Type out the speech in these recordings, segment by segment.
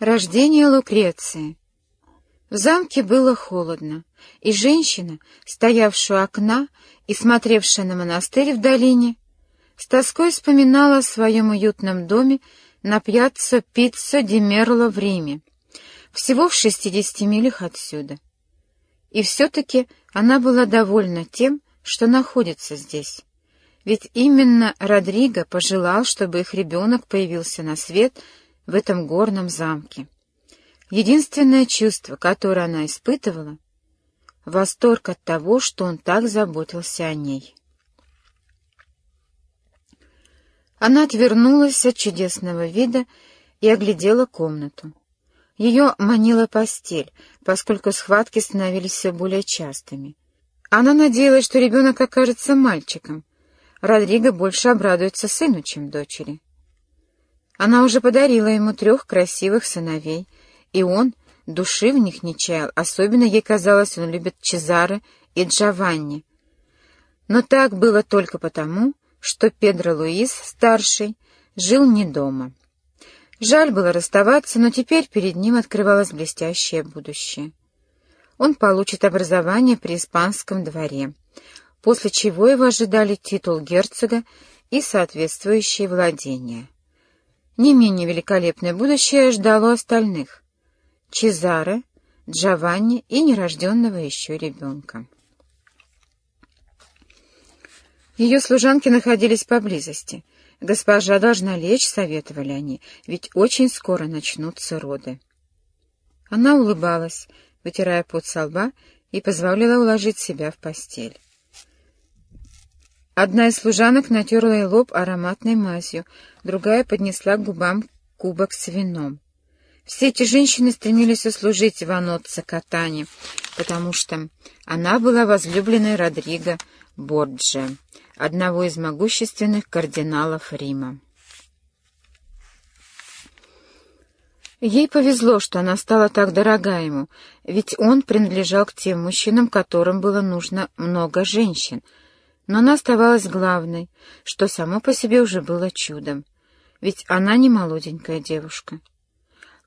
Рождение Лукреции. В замке было холодно, и женщина, стоявшая у окна и смотревшая на монастырь в долине, с тоской вспоминала о своем уютном доме на пьяцца Пицца ди Мерло в Риме, всего в шестидесяти милях отсюда. И все-таки она была довольна тем, что находится здесь. Ведь именно Родриго пожелал, чтобы их ребенок появился на свет — в этом горном замке. Единственное чувство, которое она испытывала — восторг от того, что он так заботился о ней. Она отвернулась от чудесного вида и оглядела комнату. Ее манила постель, поскольку схватки становились все более частыми. Она надеялась, что ребенок окажется мальчиком. Родриго больше обрадуется сыну, чем дочери. Она уже подарила ему трех красивых сыновей, и он души в них не чаял, особенно ей казалось, он любит Чезаре и Джованни. Но так было только потому, что Педро Луис, старший, жил не дома. Жаль было расставаться, но теперь перед ним открывалось блестящее будущее. Он получит образование при испанском дворе, после чего его ожидали титул герцога и соответствующие владения. Не менее великолепное будущее ждало остальных — Чезаре, Джованни и нерожденного еще ребенка. Ее служанки находились поблизости. Госпожа должна лечь, советовали они, ведь очень скоро начнутся роды. Она улыбалась, вытирая пот со лба, и позволила уложить себя в постель. Одна из служанок натерла ей лоб ароматной мазью, другая поднесла к губам кубок с вином. Все эти женщины стремились услужить Ваноцца Катани, потому что она была возлюбленной Родриго Борджи, одного из могущественных кардиналов Рима. Ей повезло, что она стала так дорога ему, ведь он принадлежал к тем мужчинам, которым было нужно много женщин — но она оставалась главной, что само по себе уже было чудом, ведь она не молоденькая девушка.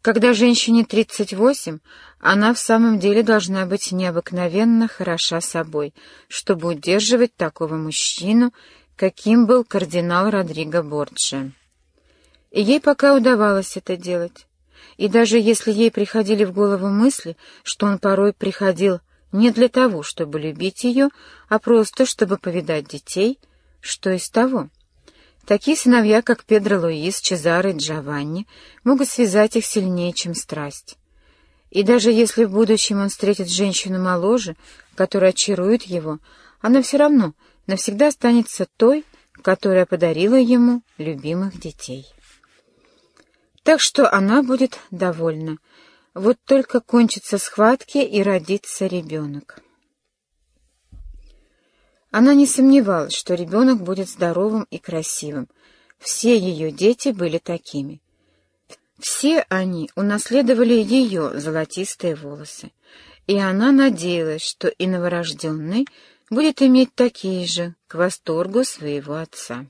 Когда женщине 38, она в самом деле должна быть необыкновенно хороша собой, чтобы удерживать такого мужчину, каким был кардинал Родриго Борджи. И ей пока удавалось это делать. И даже если ей приходили в голову мысли, что он порой приходил не для того, чтобы любить ее, а просто чтобы повидать детей, что из того? Такие сыновья, как Педро Луис, Чезаро и Джованни, могут связать их сильнее, чем страсть. И даже если в будущем он встретит женщину моложе, которая очарует его, она все равно навсегда останется той, которая подарила ему любимых детей. Так что она будет довольна, вот только кончатся схватки и родится ребенок. Она не сомневалась, что ребенок будет здоровым и красивым. Все ее дети были такими. Все они унаследовали ее золотистые волосы, и она надеялась, что и новорожденный будет иметь такие же к восторгу своего отца.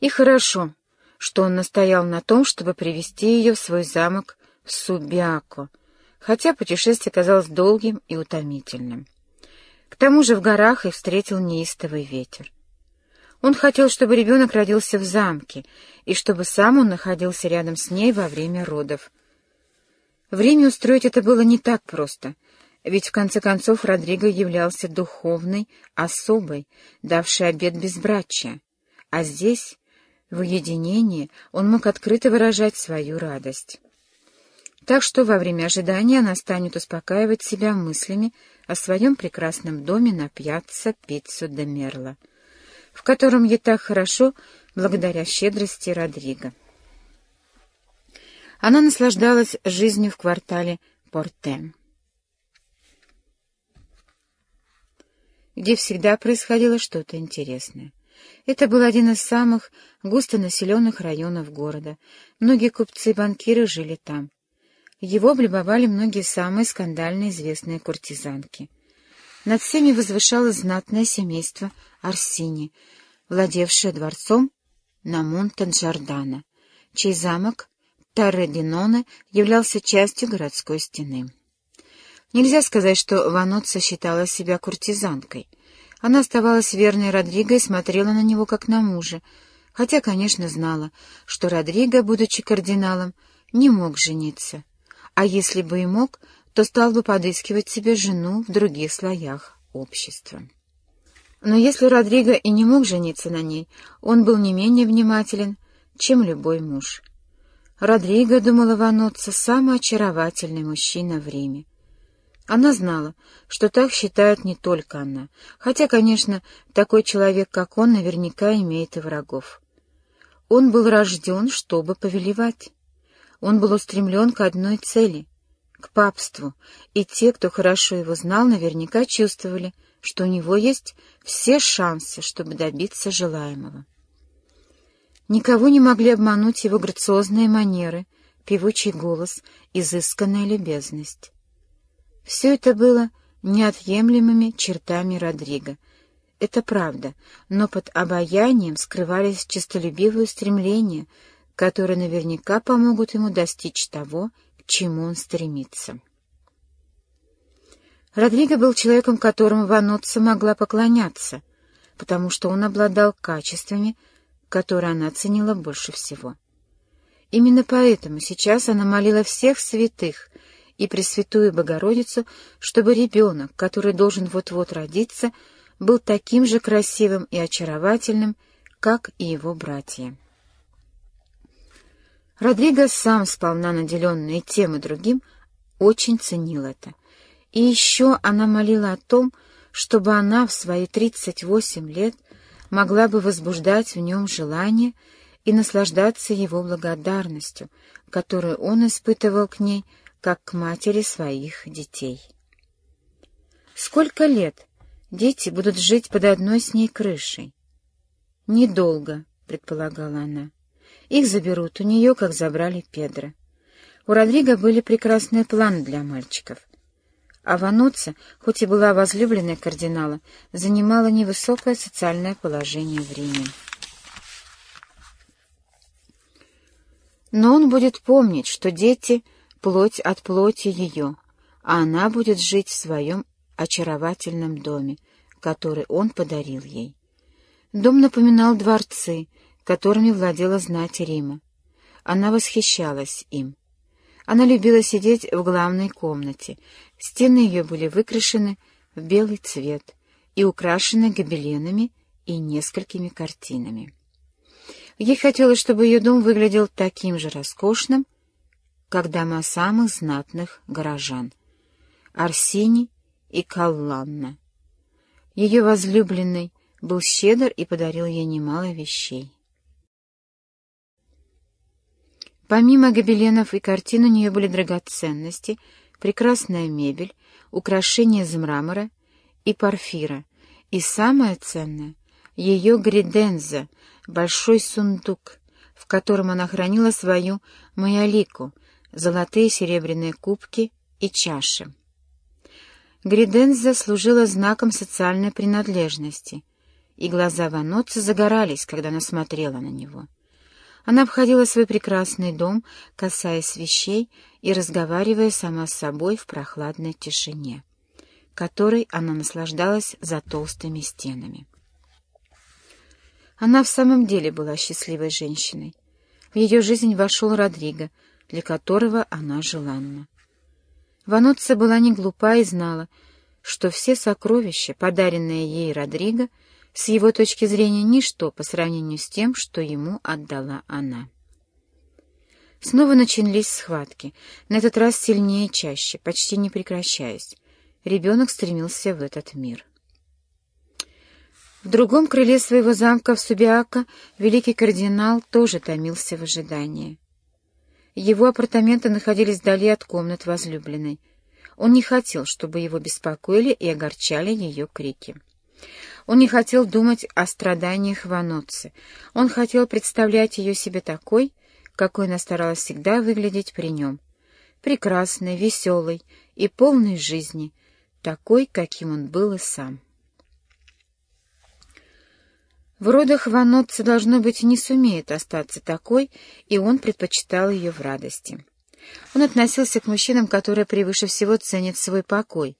И хорошо, что он настоял на том, чтобы привести ее в свой замок Субиако, хотя путешествие казалось долгим и утомительным. К тому же в горах их встретил неистовый ветер. Он хотел, чтобы ребенок родился в замке, и чтобы сам он находился рядом с ней во время родов. Время устроить это было не так просто, ведь в конце концов Родриго являлся духовной особой, давшей обет безбрачия, а здесь, в уединении, он мог открыто выражать свою радость. Так что во время ожидания она станет успокаивать себя мыслями о своем прекрасном доме на пьяцца Пиццу де Мерло, в котором ей так хорошо благодаря щедрости Родриго. Она наслаждалась жизнью в квартале Портен, где всегда происходило что-то интересное. Это был один из самых густонаселенных районов города. Многие купцы и банкиры жили там. Его облюбовали многие самые скандально известные куртизанки. Над всеми возвышалось знатное семейство Арсини, владевшее дворцом на Монтанджардана, чей замок Таррединоне являлся частью городской стены. Нельзя сказать, что Ваноца считала себя куртизанкой. Она оставалась верной Родриго и смотрела на него как на мужа, хотя, конечно, знала, что Родриго, будучи кардиналом, не мог жениться, а если бы и мог, то стал бы подыскивать себе жену в других слоях общества. Но если Родриго и не мог жениться на ней, он был не менее внимателен, чем любой муж. Родриго, думала Ваноцца, самый очаровательный мужчина в Риме. Она знала, что так считает не только она, хотя, конечно, такой человек, как он, наверняка имеет и врагов. Он был рожден, чтобы повелевать. Он был устремлен к одной цели — к папству, и те, кто хорошо его знал, наверняка чувствовали, что у него есть все шансы, чтобы добиться желаемого. Никого не могли обмануть его грациозные манеры, певучий голос, изысканная любезность. Все это было неотъемлемыми чертами Родриго. Это правда, но под обаянием скрывались честолюбивые стремления, которые наверняка помогут ему достичь того, к чему он стремится. Родриго был человеком, которому Ваноцца могла поклоняться, потому что он обладал качествами, которое она ценила больше всего. Именно поэтому сейчас она молила всех святых и Пресвятую Богородицу, чтобы ребенок, который должен вот-вот родиться, был таким же красивым и очаровательным, как и его братья. Родриго сам, сполна наделенный тем и другим, очень ценил это. И еще она молила о том, чтобы она в свои тридцать восемь лет — могла бы возбуждать в нем желание и наслаждаться его благодарностью, которую он испытывал к ней, как к матери своих детей. Сколько лет дети будут жить под одной с ней крышей? Недолго, предполагала она. Их заберут у нее, как забрали Педро. У Родриго были прекрасные планы для мальчиков. А Вануца, хоть и была возлюбленной кардинала, занимала невысокое социальное положение в Риме. Но он будет помнить, что дети — плоть от плоти ее, а она будет жить в своем очаровательном доме, который он подарил ей. Дом напоминал дворцы, которыми владела знать Рима. Она восхищалась им. Она любила сидеть в главной комнате. Стены ее были выкрашены в белый цвет и украшены гобеленами и несколькими картинами. Ей хотелось, чтобы ее дом выглядел таким же роскошным, как дома самых знатных горожан — Арсини и Калланна. Ее возлюбленный был щедр и подарил ей немало вещей. Помимо гобеленов и картин у нее были драгоценности, прекрасная мебель, украшения из мрамора и порфира, и самое ценное — ее гриденза, большой сундук, в котором она хранила свою маялику, золотые и серебряные кубки и чаши. Гриденза служила знаком социальной принадлежности, и глаза Ваноцы загорались, когда она смотрела на него — она обходила свой прекрасный дом, касаясь вещей и разговаривая сама с собой в прохладной тишине, которой она наслаждалась за толстыми стенами. Она в самом деле была счастливой женщиной. В ее жизнь вошел Родриго, для которого она желанна. Вануцца была не глупа и знала, что все сокровища, подаренные ей Родриго, — с его точки зрения ничто по сравнению с тем, что ему отдала она. Снова начались схватки, на этот раз сильнее и чаще, почти не прекращаясь. Ребенок стремился в этот мир. В другом крыле своего замка в Субиака великий кардинал тоже томился в ожидании. Его апартаменты находились вдали от комнат возлюбленной. Он не хотел, чтобы его беспокоили и огорчали ее крики. Он не хотел думать о страданиях Ваноцци. Он хотел представлять ее себе такой, какой она старалась всегда выглядеть при нем. Прекрасной, веселой и полной жизни, такой, каким он был и сам. В родах Ванотца, должно быть, не сумеет остаться такой, и он предпочитал ее в радости. Он относился к мужчинам, которые превыше всего ценят свой покой,